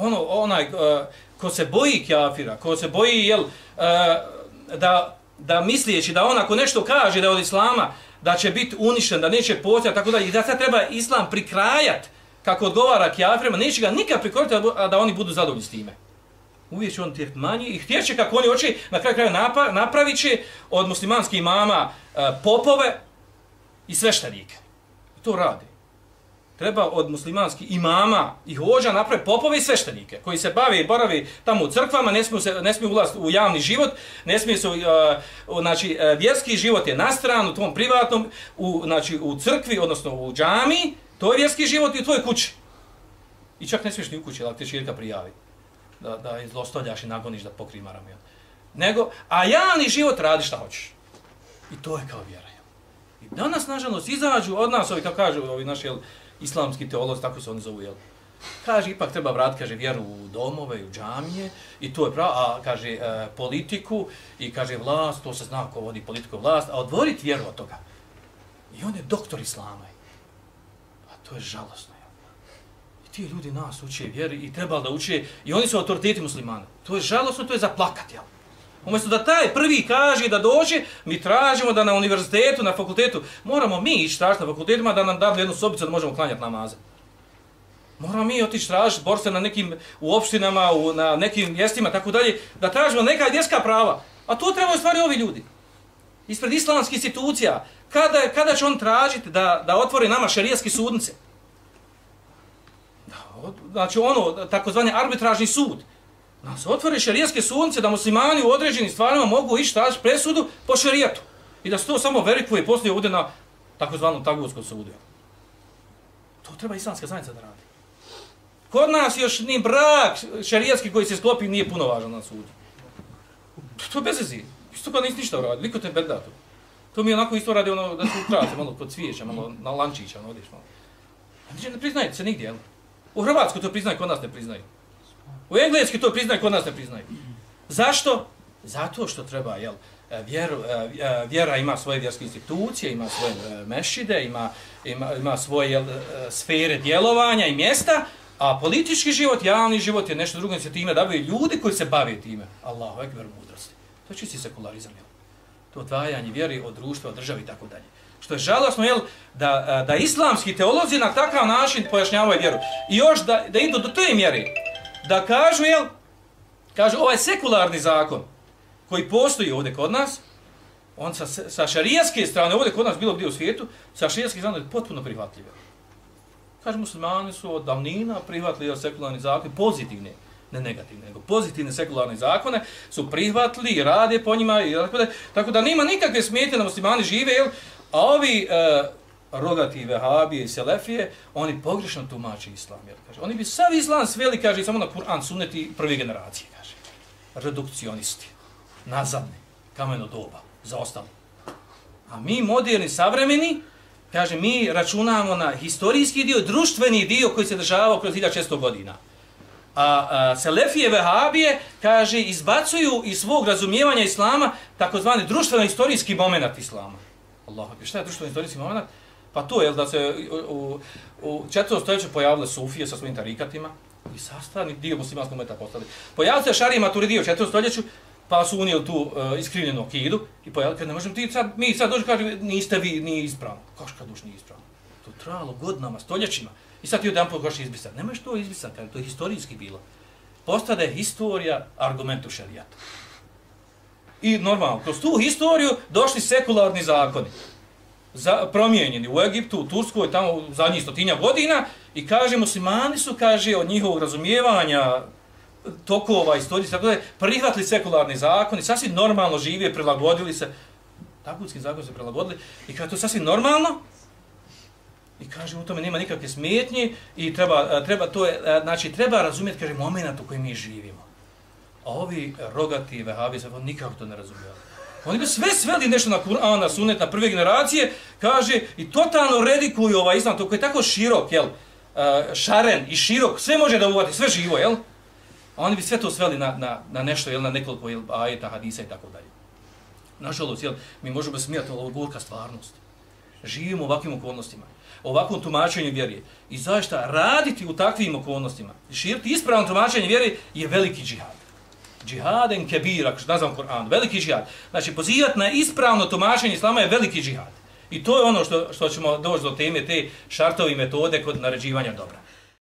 Ono, onaj, uh, ko se boji kafira, ko se boji, jel, uh, da, da mislijeći da on ako nešto kaže da je od islama, da će biti uništen, da neće postati, tako da, i da sad treba islam prikrajat kako odgovara kjafirima, neće ga nikad prikoriti, da, da oni budu zadovoljni s time. Uvijek će on tijert manji i htjeće kako oni oči, na kraju kraju napravit će od muslimanskih mama uh, e, popove i sveštenike. I to radi treba od muslimanskih imama i hođa napraviti popove i sveštenike koji se bave i boravi tamo u crkvama, ne smiju, se, ne smiju ulaziti u javni život, ne smiju se, uh, znači, uh, vjerski život je na stranu, tom privatnom, u, znači, u crkvi, odnosno u džami, to je vjerski život i u tvojoj kući. I čak ne smiješ ni u kući, da te širka prijavi, da, da je zlostavljaš i nagoniš da pokri maram. Nego, a javni život radi šta hoćeš. I to je kao vjera. I danas, nažalost, izađu od nas, ovi, kako kažu, ovi naši, jel, islamski teolozi, tako se oni zovu, jel? Kaže, ipak treba vrat, kaže, vjeru u domove, u džamije, i to je pravo, a kaže, e, politiku, i kaže, vlast, to se zna ko vodi politiku vlast, a odvoriti vjeru od toga. I on je doktor islama. A to je žalosno, jel? I ti ljudi nas uče vjeri i treba da uče, i oni su autoriteti muslimana. To je žalosno, to je za plakat, jel? Umjesto da taj prvi kaže da dođe, mi tražimo da na univerzitetu, na fakultetu, moramo mi ići tražiti na fakultetima da nam dadu jednu sobicu da možemo klanjati namaze. Moramo mi otići tražiti borce na nekim u opštinama, u, na nekim mjestima, tako dalje, da tražimo neka vjerska prava. A to trebaju stvari ovi ljudi. Ispred islamskih institucija. Kada, kada će on tražiti da, da otvori nama šerijaski sudnice? Znači ono, takozvani arbitražni sud. Nam se otvore šarijaske sunce, da muslimani u određenim stvarima mogu ići tražiti presudu po šarijetu. I da se to samo verikuje poslije ovdje na takozvanom tagovskom sudu. To treba islamska zajednica da radi. Kod nas još ni brak šarijetski koji se sklopi nije puno važan na sudu. To je bez ezi. Isto kao nisi ništa uradi. Liko te berda to. To mi je onako isto radi ono da se ukrate malo kod cvijeća, malo na lančića, ono odiš malo. Pa ne priznajete se nigdje, jel? U Hrvatskoj to priznaju, kod nas ne priznaju. U engleski to priznaje, kod nas ne priznaje. Zašto? Zato što treba, jel, e, vjer, e, e, vjera ima svoje vjerske institucije, ima svoje mešide, ima, ima, ima svoje jel, sfere djelovanja i mjesta, a politički život, javni život je nešto drugo, se time dabaju ljudi koji se bave time. Allahu ekber mudrosti. To je čisti sekularizam, jel? To odvajanje vjeri od društva, od države i tako dalje. Što je žalosno, jel, da, da islamski teolozi na takav način pojašnjavaju vjeru. I još da, da idu do te mjere, da kažu, jel, kažu, ovaj sekularni zakon koji postoji ovdje kod nas, on sa, sa šarijaske strane, ovdje kod nas bilo gdje u svijetu, sa šarijaske strane je potpuno prihvatljiv. Kaže, muslimani su od davnina prihvatili ovaj sekularni zakon, pozitivne, ne negativne, nego pozitivne sekularne zakone, su prihvatili i rade po njima, i tako da, tako da nima nikakve smetje da muslimani žive, jel, a ovi, e, rogati vehabije i selefije, oni pogrešno tumače islam. Jer, kaže, oni bi sav islam sveli, kaže, samo na Kur'an suneti prve generacije, kaže. Redukcionisti, nazadni, kameno doba, za ostalo. A mi, moderni, savremeni, kaže, mi računamo na historijski dio, društveni dio koji se dešavao kroz 1600 godina. A, a selefije vehabije, kaže, izbacuju iz svog razumijevanja islama takozvani društveno-istorijski moment islama. Allah, šta je društveno-istorijski moment? Pa to je da se u, u četvrtom stoljeću pojavile sufije sa svojim tarikatima i sastavni dio muslimanskog meta postali. Pojavili se šarije maturidi u četvrtom stoljeću, pa su unijeli tu uh, iskrivljenu akidu i pojavili, kad ne možemo ti sad, mi sad dođu kaže, niste vi, nije ispravno. Kaš kad duš nije ispravno? To trajalo godinama, stoljećima. I sad ti jedan put hoćeš izbrisati. Ne možeš to izbrisati, kada to je historijski bilo. Postade historija argumentu šarijata. I normalno, kroz tu historiju došli sekularni zakoni za, promijenjeni u Egiptu, u Turskoj, tamo u zadnjih stotinja godina i kaže, muslimani su, kaže, od njihovog razumijevanja tokova, istorije, tako da prihvatili sekularni zakon i sasvim normalno žive, prilagodili se, takutskim zakon se prilagodili i kaže, to je sasvim normalno i kaže, u tome nema nikakve smetnje i treba, treba, to je, e, znači, treba razumjeti, kaže, moment u kojem mi živimo. A ovi rogati vehavi, nikako to ne razumijeli. Oni bi sve sveli nešto na Kur'an, na sunet, na prve generacije, kaže, i totalno redikuju ovaj islam, to koji je tako širok, jel, e, šaren i širok, sve može da uvati, sve živo, jel? A oni bi sve to sveli na, na, na nešto, jel, na nekoliko jel, ajeta, hadisa i tako dalje. Nažalost, jel, mi možemo smijati ovo gorka stvarnost. Živimo u ovakvim okolnostima. ovakvom tumačenju vjeri. I zaista raditi u takvim okolnostima, širiti ispravno tumačenje vjeri je veliki džihad. Džihaden kebir, ako što nazvam Koran, veliki džihad. Znači, pozivati na ispravno tumačenje islama je veliki džihad. I to je ono što, što ćemo doći do teme, te šartovi metode kod naređivanja dobra.